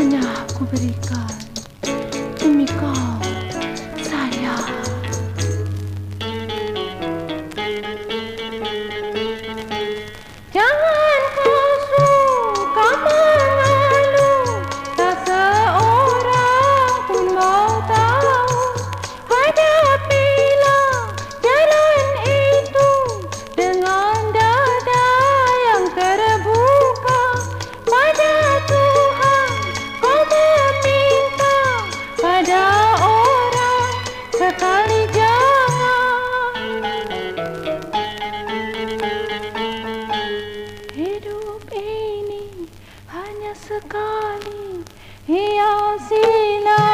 hanya aku berikan demi kau. मुस्कानी या सीना